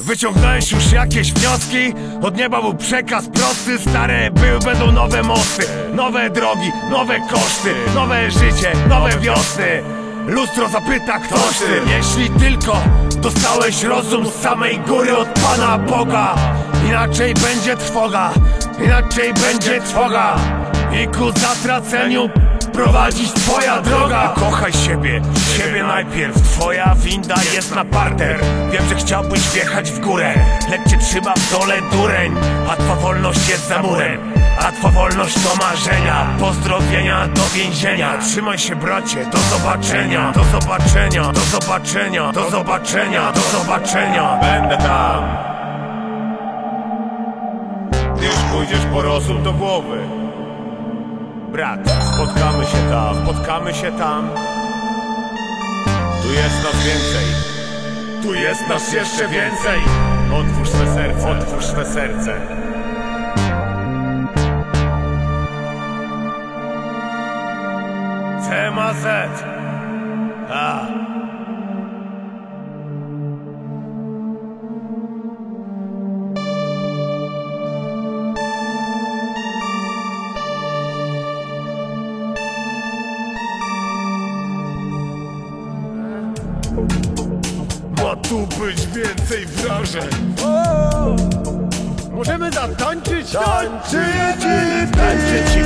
Wyciągnąłeś już jakieś wnioski? Od nieba był przekaz prosty Stare były, będą nowe mosty. Nowe drogi, nowe koszty Nowe życie, nowe wiosny. Lustro zapyta ktoś ty? Jeśli tylko dostałeś rozum z samej góry od Pana Boga. Inaczej będzie trwoga Inaczej będzie trwoga. I ku zatraceniu prowadzić twoja droga. Kochaj siebie, siebie najpierw. Twoja winda jest na parter. Wiem, że chciałbyś wjechać w górę Lecz cię trzyma w dole dureń. A twa wolność jest za murem. A twa wolność to marzenia. Pozdrowienia do więzienia. Trzymaj się bracie, do zobaczenia. Do zobaczenia, do zobaczenia Do zobaczenia, do zobaczenia. Będę tam. Już pójdziesz po rozum do głowy Brat, spotkamy się tam, spotkamy się tam. Tu jest nas więcej. Tu jest nas jeszcze więcej. Otwórz swe serce, otwórz swe serce. C ma Z. A Ma tu być więcej wrażeń Możemy zatańczyć? Tańczyć Tańczyć